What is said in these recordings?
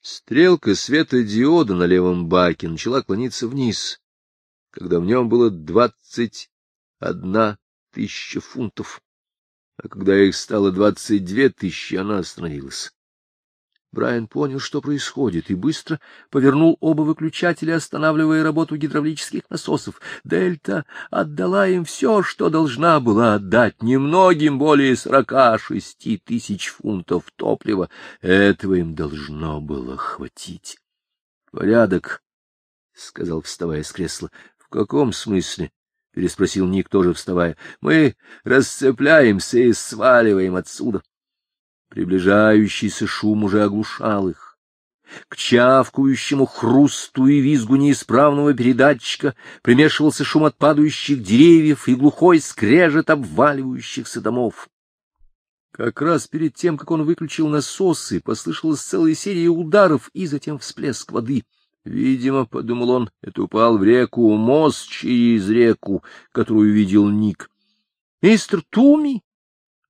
Стрелка светодиода на левом баке начала клониться вниз, когда в нем было двадцать одна тысяча фунтов, а когда их стало двадцать две тысячи, она остановилась. Брайан понял, что происходит, и быстро повернул оба выключателя, останавливая работу гидравлических насосов. Дельта отдала им все, что должна была отдать, немногим более сорока шести тысяч фунтов топлива. Этого им должно было хватить. — Порядок, — сказал, вставая с кресла. — В каком смысле? — переспросил Ник, тоже вставая. — Мы расцепляемся и сваливаем отсюда. Приближающийся шум уже оглушал их. К чавкающему хрусту и визгу неисправного передатчика примешивался шум от падающих деревьев и глухой скрежет обваливающихся домов. Как раз перед тем, как он выключил насосы, послышалась целая серия ударов и затем всплеск воды. Видимо, — подумал он, — это упал в реку мост через реку, которую видел Ник. — Мистер Туми!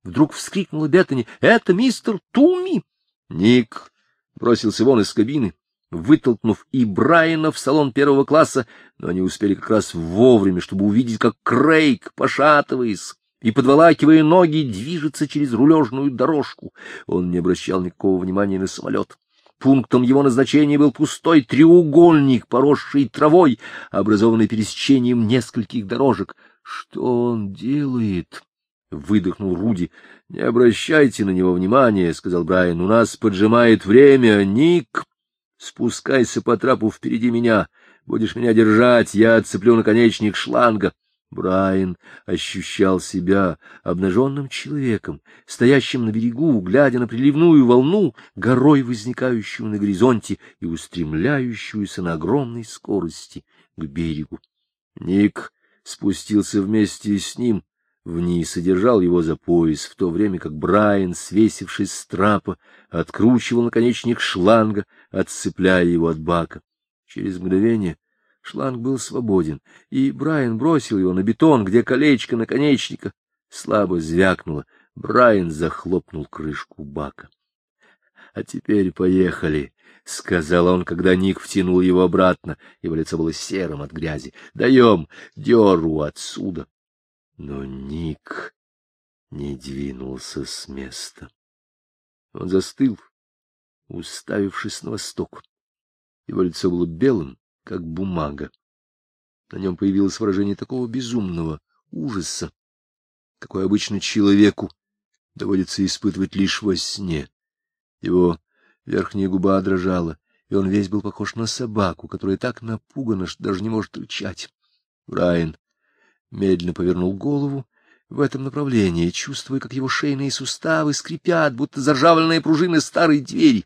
Вдруг вскрикнула Беттани. — Это мистер Туми! Ник бросился вон из кабины, вытолкнув и Брайана в салон первого класса, но они успели как раз вовремя, чтобы увидеть, как Крейг, пошатываясь и, подволакивая ноги, движется через рулежную дорожку. Он не обращал никакого внимания на самолет. Пунктом его назначения был пустой треугольник, поросший травой, образованный пересечением нескольких дорожек. Что он делает? — выдохнул Руди. — Не обращайте на него внимания, — сказал Брайан. — У нас поджимает время. Ник, спускайся по трапу впереди меня. Будешь меня держать, я отцеплю наконечник шланга. Брайан ощущал себя обнаженным человеком, стоящим на берегу, глядя на приливную волну, горой возникающую на горизонте и устремляющуюся на огромной скорости к берегу. Ник спустился вместе с ним, вниз и держал его за пояс, в то время как Брайан, свесившись с трапа, откручивал наконечник шланга, отцепляя его от бака. Через мгновение шланг был свободен, и Брайан бросил его на бетон, где колечко наконечника слабо звякнуло. Брайан захлопнул крышку бака. — А теперь поехали, — сказал он, когда Ник втянул его обратно. Его лицо было серым от грязи. — Даем деру отсюда. Но Ник не двинулся с места. Он застыл, уставившись на восток. Его лицо было белым, как бумага. На нем появилось выражение такого безумного ужаса, какой обычно человеку доводится испытывать лишь во сне. Его верхняя губа дрожала, и он весь был похож на собаку, которая так напугана, что даже не может рычать. Брайан медленно повернул голову в этом направлении, чувствуя, как его шейные суставы скрипят, будто заржавленные пружины старой двери.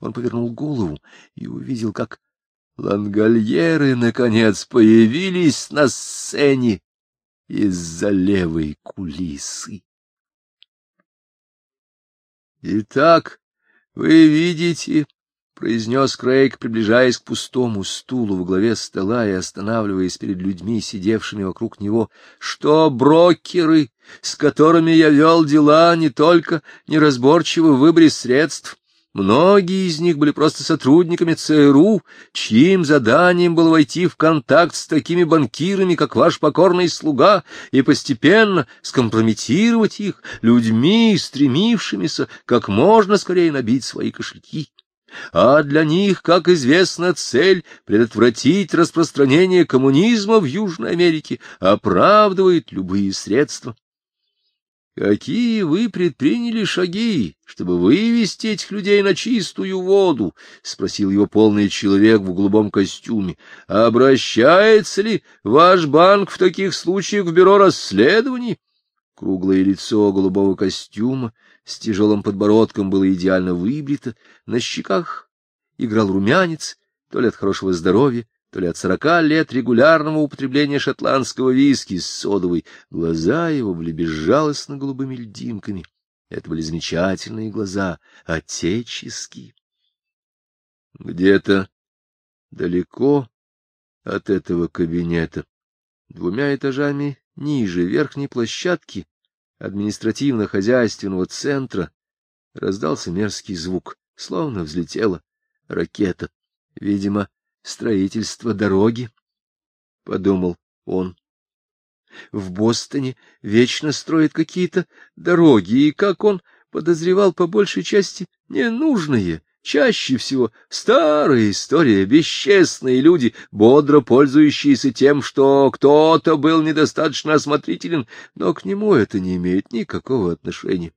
Он повернул голову и увидел, как лангольеры, наконец, появились на сцене из-за левой кулисы. Итак, вы видите, произнес Крейг, приближаясь к пустому стулу в главе стола и останавливаясь перед людьми, сидевшими вокруг него, что брокеры, с которыми я вел дела, не только неразборчивы в выборе средств, Многие из них были просто сотрудниками ЦРУ, чьим заданием было войти в контакт с такими банкирами, как ваш покорный слуга, и постепенно скомпрометировать их людьми, стремившимися как можно скорее набить свои кошельки а для них, как известно, цель предотвратить распространение коммунизма в Южной Америке оправдывает любые средства. Какие вы предприняли шаги, чтобы вывести этих людей на чистую воду? — спросил его полный человек в голубом костюме. — Обращается ли ваш банк в таких случаях в бюро расследований? Круглое лицо голубого костюма с тяжелым подбородком было идеально выбрито, на щеках играл румянец, то ли от хорошего здоровья, то ли от сорока лет регулярного употребления шотландского виски с содовой. Глаза его были безжалостно голубыми льдинками. Это были замечательные глаза, отеческие. Где-то далеко от этого кабинета, двумя этажами ниже верхней площадки, административно-хозяйственного центра раздался мерзкий звук, словно взлетела ракета. Видимо, строительство дороги, — подумал он. В Бостоне вечно строят какие-то дороги, и, как он подозревал, по большей части ненужные, чаще всего старая история, бесчестные люди, бодро пользующиеся тем, что кто-то был недостаточно осмотрителен, но к нему это не имеет никакого отношения.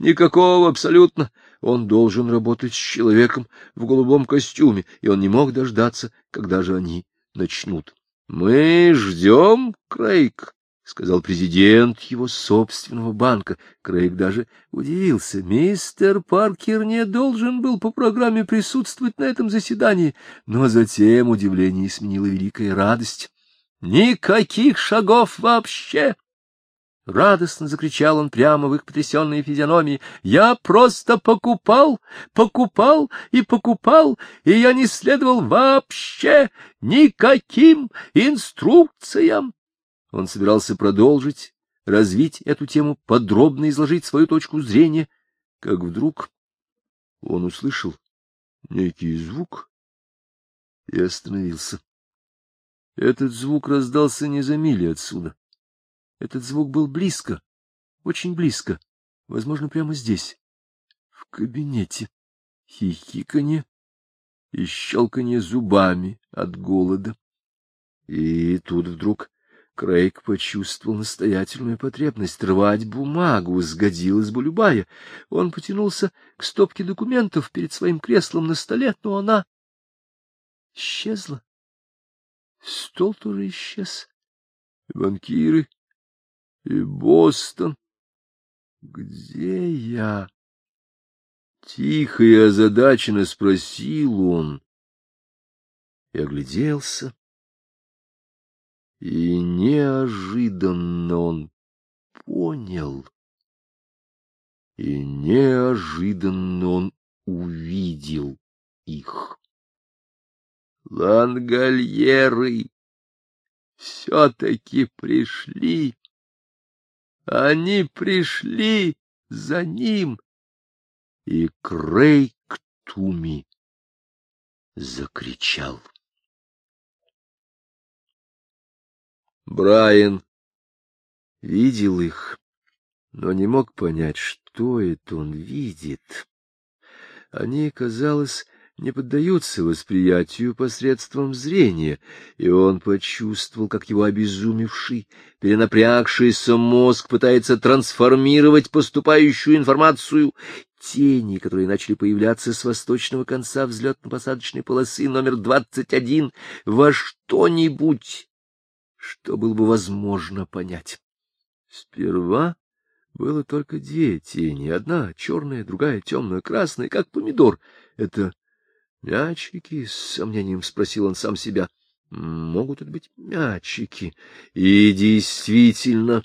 Никакого абсолютно. Он должен работать с человеком в голубом костюме, и он не мог дождаться, когда же они начнут. — Мы ждем, Крейг, — сказал президент его собственного банка. Крейг даже удивился. Мистер Паркер не должен был по программе присутствовать на этом заседании, но затем удивление сменило великая радость. — Никаких шагов вообще! Радостно закричал он прямо в их потрясенные физиономии. «Я просто покупал, покупал и покупал, и я не следовал вообще никаким инструкциям!» Он собирался продолжить, развить эту тему, подробно изложить свою точку зрения, как вдруг он услышал некий звук и остановился. Этот звук раздался не за мили отсюда. Этот звук был близко, очень близко, возможно, прямо здесь, в кабинете. Хихиканье и щелканье зубами от голода. И тут вдруг Крейг почувствовал настоятельную потребность рвать бумагу, сгодилась бы любая. Он потянулся к стопке документов перед своим креслом на столе, но она исчезла. Стол тоже исчез. Банкиры и Бостон. Где я? Тихо и озадаченно спросил он и огляделся. И неожиданно он понял, и неожиданно он увидел их. Лангольеры все-таки пришли. Они пришли за ним, и Крейг Туми закричал. Брайан видел их, но не мог понять, что это он видит. Они, казалось, не поддаются восприятию посредством зрения, и он почувствовал, как его обезумевший, перенапрягшийся мозг пытается трансформировать поступающую информацию. Тени, которые начали появляться с восточного конца взлетно-посадочной полосы номер двадцать один, во что-нибудь, что было бы возможно понять. Сперва было только две тени, одна черная, другая темная, красная, как помидор. Это Мячики? — с сомнением спросил он сам себя. — Могут это быть мячики. И действительно,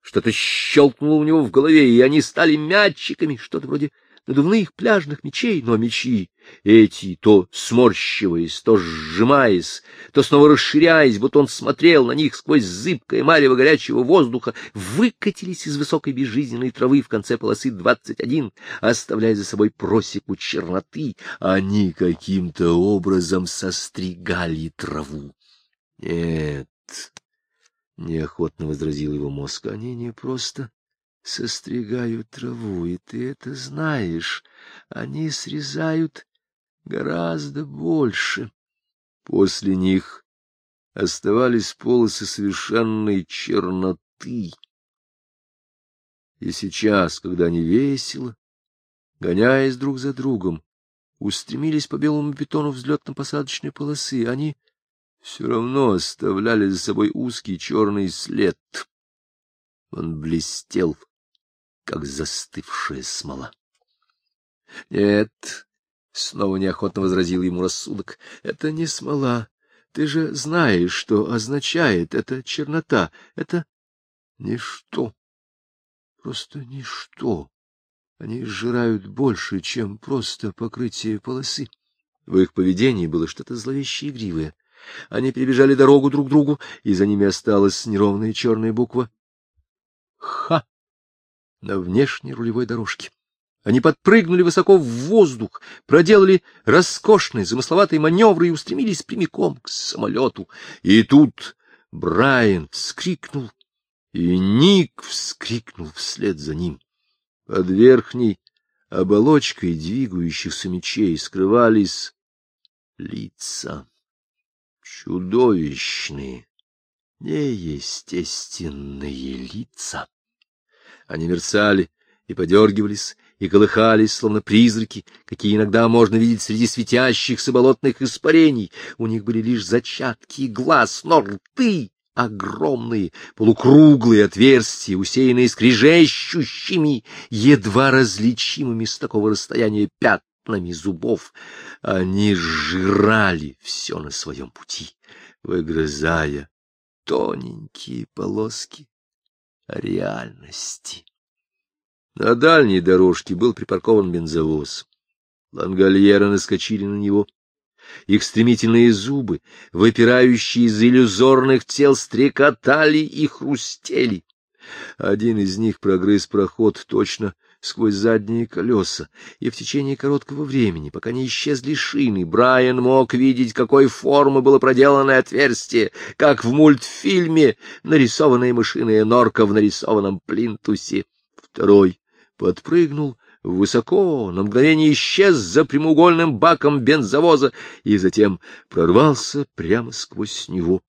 что-то щелкнуло у него в голове, и они стали мячиками, что-то вроде надувных пляжных мечей, но мечи эти, то сморщиваясь, то сжимаясь, то снова расширяясь, будто он смотрел на них сквозь зыбкое марево горячего воздуха, выкатились из высокой безжизненной травы в конце полосы двадцать один, оставляя за собой просеку черноты, они каким-то образом состригали траву. Нет, — неохотно возразил его мозг, — они не просто состригают траву, и ты это знаешь. Они срезают гораздо больше. После них оставались полосы совершенной черноты. И сейчас, когда они весело, гоняясь друг за другом, устремились по белому бетону взлетно-посадочной полосы, они все равно оставляли за собой узкий черный след. Он блестел как застывшая смола. — Нет, — снова неохотно возразил ему рассудок, — это не смола. Ты же знаешь, что означает эта чернота. Это ничто. Просто ничто. Они сжирают больше, чем просто покрытие полосы. В их поведении было что-то зловеще игривое. Они перебежали дорогу друг другу, и за ними осталась неровная черная буква «Х» на внешней рулевой дорожке. Они подпрыгнули высоко в воздух, проделали роскошные замысловатые маневры и устремились прямиком к самолету. И тут Брайан вскрикнул, и Ник вскрикнул вслед за ним. Под верхней оболочкой двигающихся мечей скрывались лица. Чудовищные, неестественные лица. Они мерцали и подергивались, и колыхались, словно призраки, какие иногда можно видеть среди светящихся болотных испарений. У них были лишь зачатки глаз, но рты огромные, полукруглые отверстия, усеянные скрежещущими, едва различимыми с такого расстояния пятнами зубов. Они жрали все на своем пути, выгрызая тоненькие полоски реальности. На дальней дорожке был припаркован бензовоз. Лангольеры наскочили на него. Их стремительные зубы, выпирающие из иллюзорных тел, стрекотали и хрустели. Один из них прогрыз проход точно сквозь задние колеса, и в течение короткого времени, пока не исчезли шины, Брайан мог видеть, какой формы было проделано отверстие, как в мультфильме нарисованная мышиная норка в нарисованном плинтусе. Второй подпрыгнул высоко, на мгновение исчез за прямоугольным баком бензовоза и затем прорвался прямо сквозь него,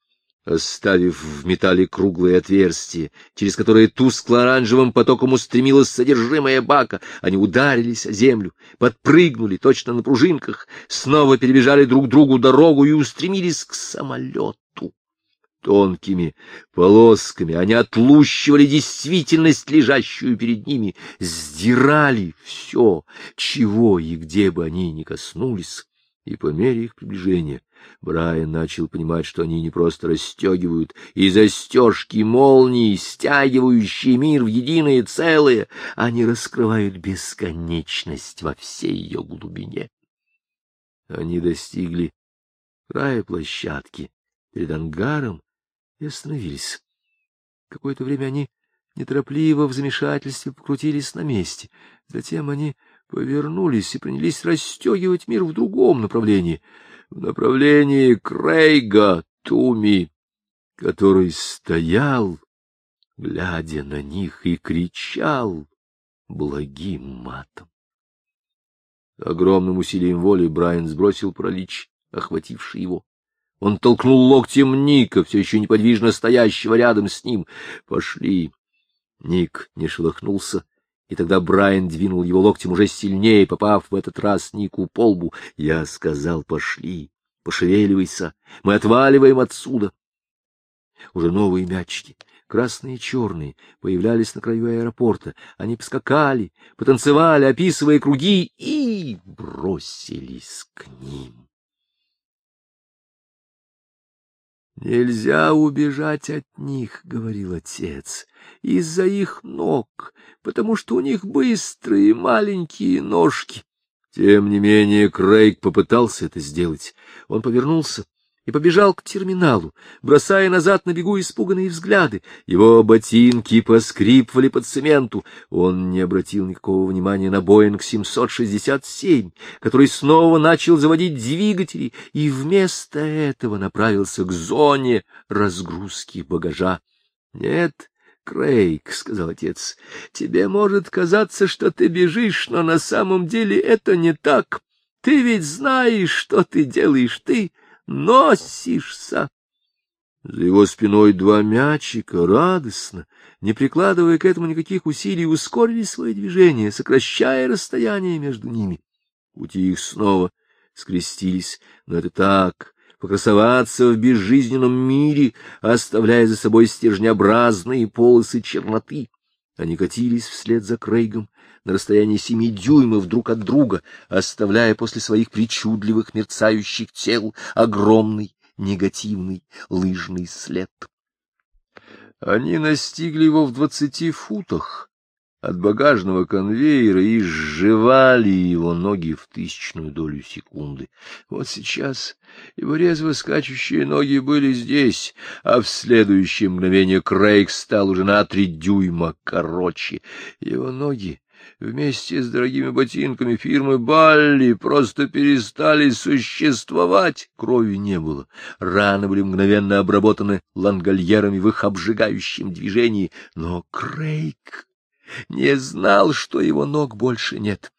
оставив в металле круглое отверстие, через которое тускло-оранжевым потоком устремилось содержимое бака. Они ударились о землю, подпрыгнули точно на пружинках, снова перебежали друг другу дорогу и устремились к самолету. Тонкими полосками они отлущивали действительность, лежащую перед ними, сдирали все, чего и где бы они ни коснулись, и по мере их приближения Брайан начал понимать, что они не просто расстегивают и застежки молнии, стягивающие мир в единое целое, они раскрывают бесконечность во всей ее глубине. Они достигли края площадки перед ангаром, и остановились. Какое-то время они неторопливо в замешательстве покрутились на месте. Затем они повернулись и принялись расстегивать мир в другом направлении, в направлении Крейга Туми, который стоял, глядя на них, и кричал благим матом. Огромным усилием воли Брайан сбросил паралич, охвативший его. Он толкнул локтем Ника, все еще неподвижно стоящего рядом с ним. «Пошли!» Ник не шелохнулся, и тогда Брайан двинул его локтем уже сильнее, попав в этот раз Нику по лбу. Я сказал «пошли!» Пошевеливайся, мы отваливаем отсюда. Уже новые мячики, красные и черные, появлялись на краю аэропорта. Они поскакали, потанцевали, описывая круги, и бросились к ним. Нельзя убежать от них, — говорил отец, — из-за их ног, потому что у них быстрые маленькие ножки. Тем не менее Крейг попытался это сделать. Он повернулся и побежал к терминалу, бросая назад на бегу испуганные взгляды. Его ботинки поскрипывали под цементу. Он не обратил никакого внимания на Боинг 767, который снова начал заводить двигатели, и вместо этого направился к зоне разгрузки багажа. — Нет, Крейг, — сказал отец, — тебе может казаться, что ты бежишь, но на самом деле это не так. Ты ведь знаешь, что ты делаешь, ты носишься. За его спиной два мячика радостно, не прикладывая к этому никаких усилий, ускорили свои движения, сокращая расстояние между ними. Пути их снова скрестились, но это так, покрасоваться в безжизненном мире, оставляя за собой стержнеобразные полосы черноты. Они катились вслед за Крейгом на расстоянии семи дюймов друг от друга, оставляя после своих причудливых мерцающих тел огромный негативный лыжный след. Они настигли его в двадцати футах от багажного конвейера и сживали его ноги в тысячную долю секунды. Вот сейчас его резво скачущие ноги были здесь, а в следующее мгновение Крейг стал уже на три дюйма короче. Его ноги вместе с дорогими ботинками фирмы Балли просто перестали существовать. Крови не было. Раны были мгновенно обработаны лангольерами в их обжигающем движении. Но Крейг не знал, что его ног больше нет.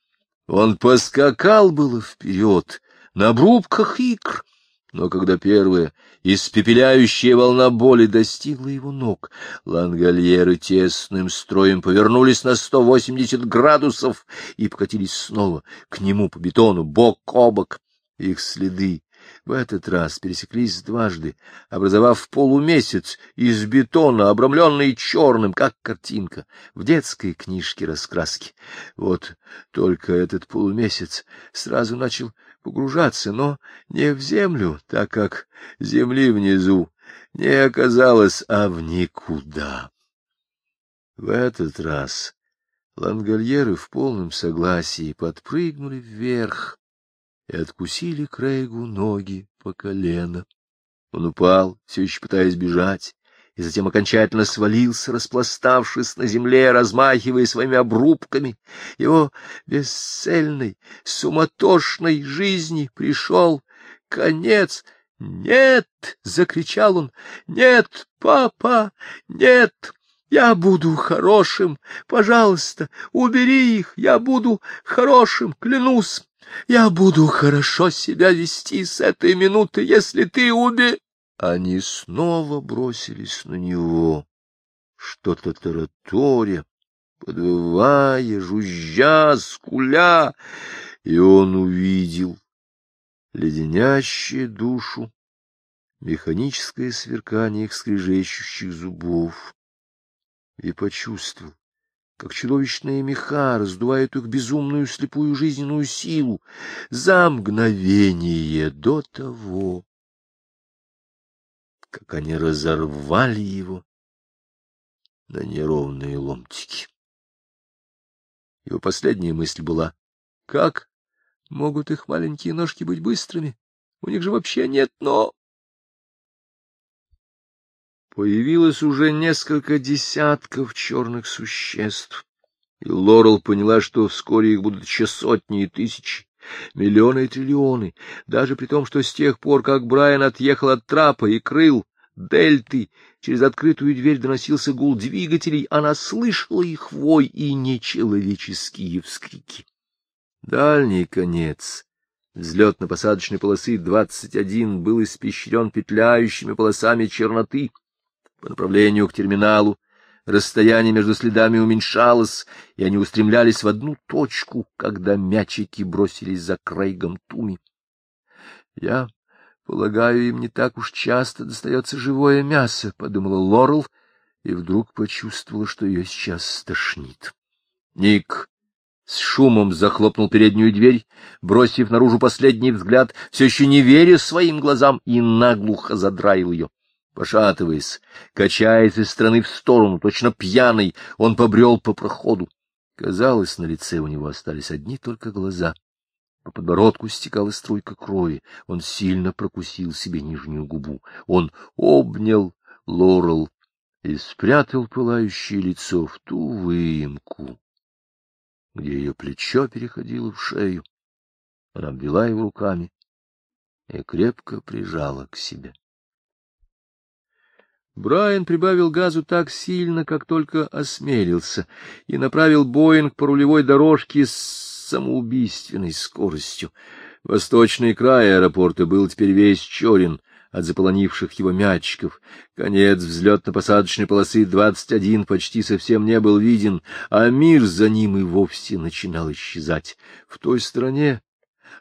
Он поскакал было вперед на обрубках икр, но когда первая испепеляющая волна боли достигла его ног, лангольеры тесным строем повернулись на сто восемьдесят градусов и покатились снова к нему по бетону, бок о бок. Их следы в этот раз пересеклись дважды, образовав полумесяц из бетона, обрамленный черным, как картинка, в детской книжке раскраски. Вот только этот полумесяц сразу начал погружаться, но не в землю, так как земли внизу не оказалось, а в никуда. В этот раз лангольеры в полном согласии подпрыгнули вверх и откусили Крейгу ноги по колено. Он упал, все еще пытаясь бежать, и затем окончательно свалился, распластавшись на земле, размахивая своими обрубками. Его бесцельной, суматошной жизни пришел конец. «Нет!» — закричал он. «Нет, папа! Нет! Я буду хорошим! Пожалуйста, убери их! Я буду хорошим, клянусь! Я буду хорошо себя вести с этой минуты, если ты убе... Они снова бросились на него, что-то тараторя, подвывая, жужжа, скуля, и он увидел леденящее душу механическое сверкание их скрежещущих зубов и почувствовал, как чудовищные меха раздувают их безумную слепую жизненную силу за мгновение до того, как они разорвали его на неровные ломтики. Его последняя мысль была, как могут их маленькие ножки быть быстрыми? У них же вообще нет, но... Появилось уже несколько десятков черных существ, и Лорел поняла, что вскоре их будут еще сотни и тысячи, миллионы и триллионы, даже при том, что с тех пор, как Брайан отъехал от трапа и крыл дельты, через открытую дверь доносился гул двигателей, она слышала их вой и нечеловеческие вскрики. Дальний конец взлетно-посадочной полосы 21 был испещрен петляющими полосами черноты, по направлению к терминалу. Расстояние между следами уменьшалось, и они устремлялись в одну точку, когда мячики бросились за Крейгом Туми. Я полагаю, им не так уж часто достается живое мясо, — подумала Лорел, и вдруг почувствовала, что ее сейчас стошнит. Ник с шумом захлопнул переднюю дверь, бросив наружу последний взгляд, все еще не веря своим глазам, и наглухо задраил ее. Пошатываясь, качаясь из стороны в сторону, точно пьяный, он побрел по проходу. Казалось, на лице у него остались одни только глаза. По подбородку стекала струйка крови. Он сильно прокусил себе нижнюю губу. Он обнял Лорел и спрятал пылающее лицо в ту выемку, где ее плечо переходило в шею. Она обвела его руками и крепко прижала к себе. Брайан прибавил газу так сильно, как только осмелился, и направил Боинг по рулевой дорожке с самоубийственной скоростью. Восточный край аэропорта был теперь весь черен от заполонивших его мячиков. Конец взлетно-посадочной полосы 21 почти совсем не был виден, а мир за ним и вовсе начинал исчезать. В той стороне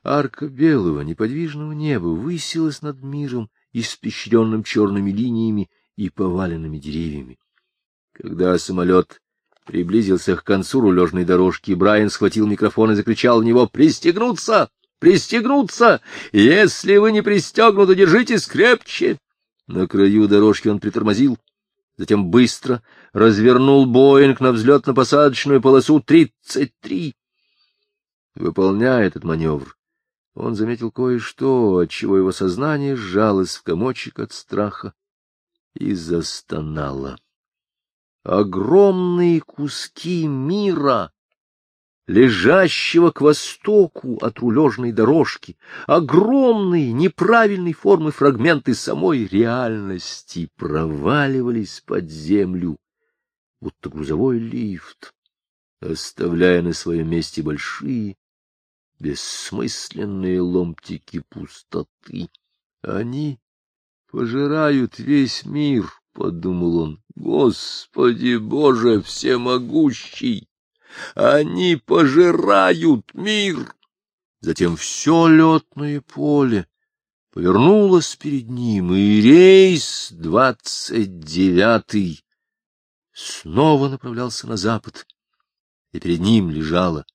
арка белого неподвижного неба высилась над миром, испещренным черными линиями и поваленными деревьями. Когда самолет приблизился к концу рулежной дорожки, Брайан схватил микрофон и закричал в него «Пристегнуться! Пристегнуться! Если вы не пристегнуты, держитесь крепче!» На краю дорожки он притормозил, затем быстро развернул Боинг на взлетно-посадочную полосу 33. Выполняя этот маневр, он заметил кое-что, отчего его сознание сжалось в комочек от страха и застонала. Огромные куски мира лежащего к востоку от рулежной дорожки, огромные неправильной формы фрагменты самой реальности проваливались под землю, будто грузовой лифт, оставляя на своем месте большие, бессмысленные ломтики пустоты. Они пожирают весь мир, — подумал он. Господи Боже всемогущий! Они пожирают мир! Затем все летное поле повернулось перед ним, и рейс двадцать девятый снова направлялся на запад, и перед ним лежала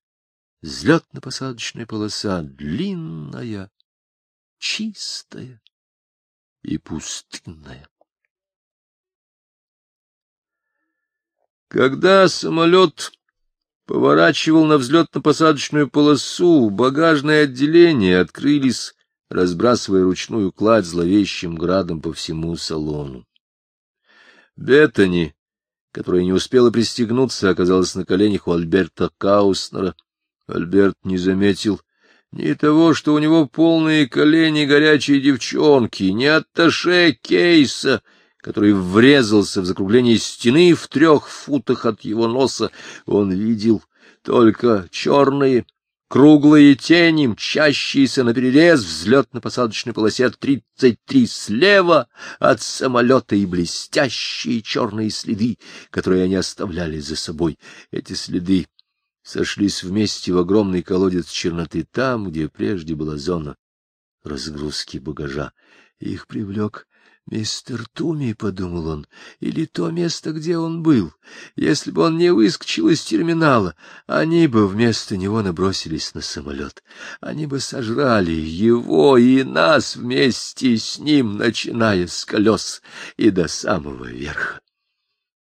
взлетно-посадочная полоса, длинная, чистая и пустынная. Когда самолет поворачивал на взлетно-посадочную полосу, багажные отделения открылись, разбрасывая ручную кладь зловещим градом по всему салону. Беттани, которая не успела пристегнуться, оказалась на коленях у Альберта Кауснера. Альберт не заметил ни того, что у него полные колени горячие девчонки, ни атташе кейса — который врезался в закругление стены в трех футах от его носа, он видел только черные, круглые тени, мчащиеся на перерез взлетно-посадочной полосе 33 слева от самолета и блестящие черные следы, которые они оставляли за собой. Эти следы сошлись вместе в огромный колодец черноты там, где прежде была зона разгрузки багажа. Их привлек Мистер Туми, — подумал он, — или то место, где он был. Если бы он не выскочил из терминала, они бы вместо него набросились на самолет. Они бы сожрали его и нас вместе с ним, начиная с колес и до самого верха.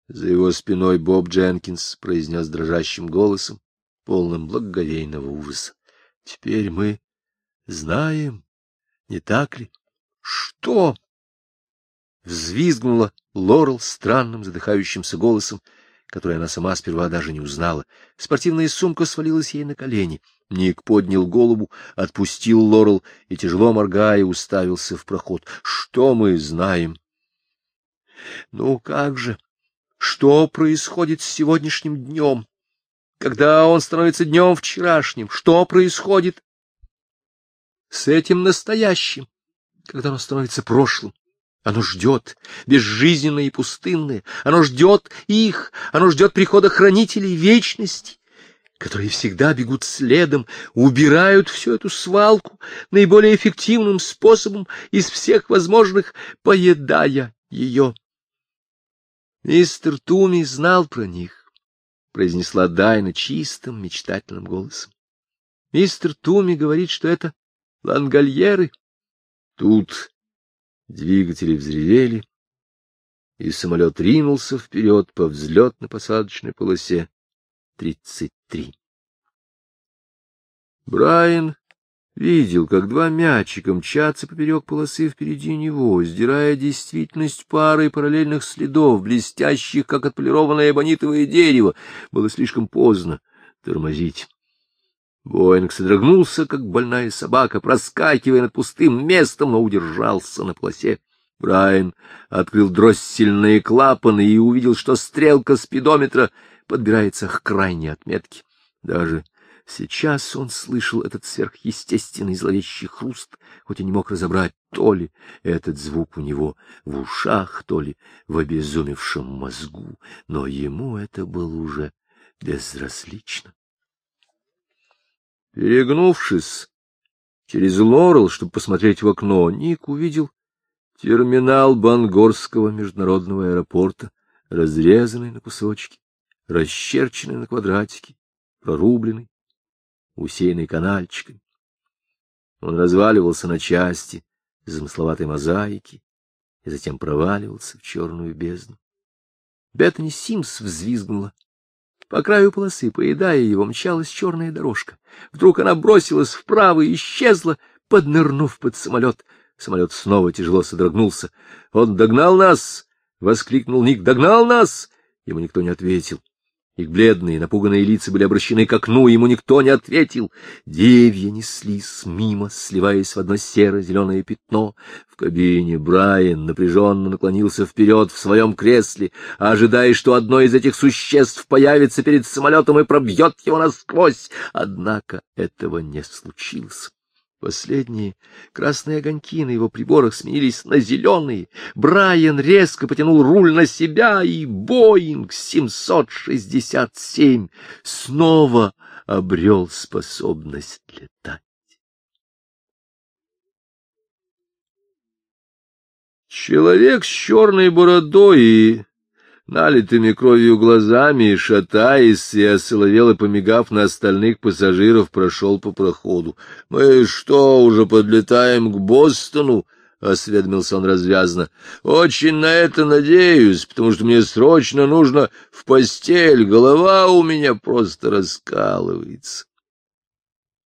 За его спиной Боб Дженкинс произнес дрожащим голосом, полным благоговейного ужаса. — Теперь мы знаем, не так ли? — Что? Взвизгнула Лорел странным задыхающимся голосом, который она сама сперва даже не узнала. Спортивная сумка свалилась ей на колени. Ник поднял голову, отпустил Лорел и, тяжело моргая, уставился в проход. Что мы знаем? Ну как же? Что происходит с сегодняшним днем? Когда он становится днем вчерашним? Что происходит с этим настоящим, когда он становится прошлым? Оно ждет, безжизненное и пустынное. Оно ждет их, оно ждет прихода хранителей вечности, которые всегда бегут следом, убирают всю эту свалку наиболее эффективным способом из всех возможных, поедая ее. Мистер Туми знал про них, — произнесла Дайна чистым, мечтательным голосом. Мистер Туми говорит, что это лангольеры. Тут Двигатели взревели, и самолет ринулся вперед по взлетно-посадочной полосе 33. Брайан видел, как два мячика мчатся поперек полосы впереди него, сдирая действительность парой параллельных следов, блестящих, как отполированное эбонитовое дерево. Было слишком поздно тормозить. Боинг содрогнулся, как больная собака, проскакивая над пустым местом, но удержался на полосе. Брайан открыл дроссельные клапаны и увидел, что стрелка спидометра подбирается к крайней отметке. Даже сейчас он слышал этот сверхъестественный зловещий хруст, хоть и не мог разобрать, то ли этот звук у него в ушах, то ли в обезумевшем мозгу, но ему это было уже безразлично. Перегнувшись через Лорел, чтобы посмотреть в окно, Ник увидел терминал Бангорского международного аэропорта, разрезанный на кусочки, расчерченный на квадратики, прорубленный, усеянный канальчиками. Он разваливался на части замысловатой мозаики и затем проваливался в черную бездну. Беттани Симс взвизгнула по краю полосы, поедая его, мчалась черная дорожка. Вдруг она бросилась вправо и исчезла, поднырнув под самолет. Самолет снова тяжело содрогнулся. — Он догнал нас! — воскликнул Ник. — Догнал нас! Ему никто не ответил. Их бледные, напуганные лица были обращены к окну, ему никто не ответил. Деревья неслись мимо, сливаясь в одно серо-зеленое пятно. В кабине Брайан напряженно наклонился вперед в своем кресле, ожидая, что одно из этих существ появится перед самолетом и пробьет его насквозь. Однако этого не случилось. Последние красные огоньки на его приборах сменились на зеленые. Брайан резко потянул руль на себя, и Боинг 767 снова обрел способность летать. Человек с черной бородой и налитыми кровью глазами, шатаясь и осоловело помигав на остальных пассажиров, прошел по проходу. — Мы что, уже подлетаем к Бостону? — осведомился он развязно. — Очень на это надеюсь, потому что мне срочно нужно в постель, голова у меня просто раскалывается.